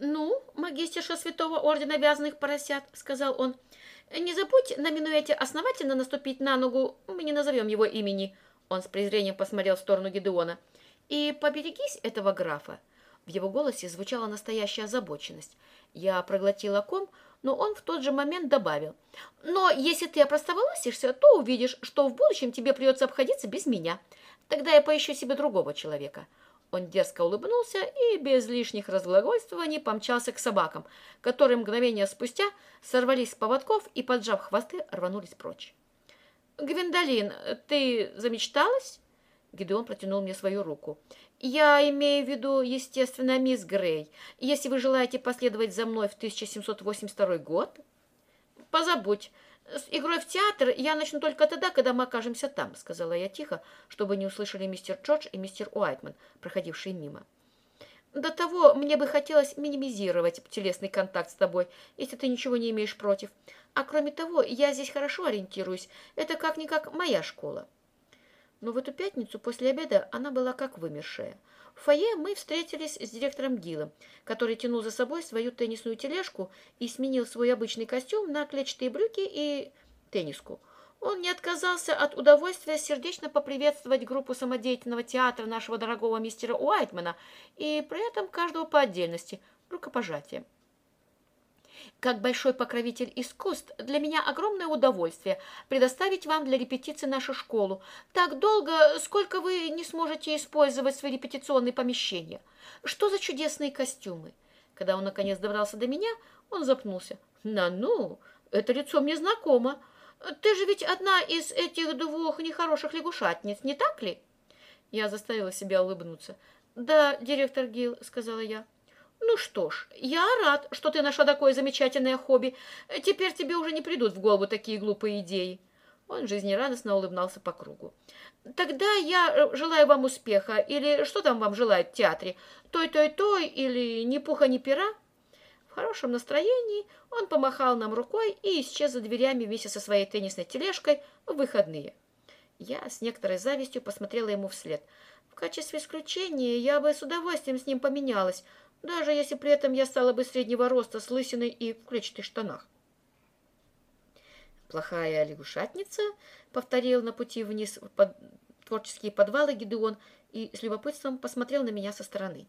«Ну, магистерша святого ордена вязаных поросят», — сказал он, — «не забудь на минуэте основательно наступить на ногу, мы не назовем его имени». Он с презрением посмотрел в сторону Гедеона. «И поберегись этого графа». В его голосе звучала настоящая озабоченность. Я проглотила ком, но он в тот же момент добавил. «Но если ты опростоволосишься, то увидишь, что в будущем тебе придется обходиться без меня. Тогда я поищу себе другого человека». Он дерзко улыбнулся и без лишних разглагольствований помчался к собакам, которые мгновение спустя сорвались с поводков и, поджав хвосты, рванулись прочь. «Гвиндолин, ты замечталась?» Гидеон протянул мне свою руку. «Я имею в виду, естественно, мисс Грей. Если вы желаете последовать за мной в 1782 год...» «Позабудь. С игрой в театр я начну только тогда, когда мы окажемся там», сказала я тихо, чтобы не услышали мистер Джордж и мистер Уайтман, проходившие мимо. До того мне бы хотелось минимизировать телесный контакт с тобой, если ты ничего не имеешь против. А кроме того, я здесь хорошо ориентируюсь. Это как-никак моя школа. Но в эту пятницу после обеда она была как вымершая. В фойе мы встретились с директором Гиллом, который тянул за собой свою теннисную тележку и сменил свой обычный костюм на клетчатые брюки и тенниску. Он не отказался от удовольствия сердечно поприветствовать группу самодеятельного театра нашего дорогого мистера Уайтмана и при этом каждого по отдельности рукопожатием. Как большой покровитель искусств, для меня огромное удовольствие предоставить вам для репетиции нашу школу так долго, сколько вы не сможете использовать свои репетиционные помещения. Что за чудесные костюмы? Когда он наконец добрался до меня, он запнулся. «На ну, это лицо мне знакомо. Ты же ведь одна из этих двух нехороших лягушатниц, не так ли?» Я заставила себя улыбнуться. «Да, директор Гилл», — сказала я. «Ну что ж, я рад, что ты нашла такое замечательное хобби. Теперь тебе уже не придут в голову такие глупые идеи». Он жизнерадостно улыбнулся по кругу. «Тогда я э, желаю вам успеха, или что там вам желают в театре? Той-той-той, или ни пуха, ни пера?» В хорошем настроении он помахал нам рукой и исчез за дверями вместе со своей теннисной тележкой в выходные. Я с некоторой завистью посмотрела ему вслед. В качестве исключения я бы с удовольствием с ним поменялась, даже если при этом я стала бы среднего роста с лысиной и в клетчатых штанах. «Плохая лягушатница», — повторил на пути вниз под творческие подвалы Гидеон и с любопытством посмотрел на меня со стороны.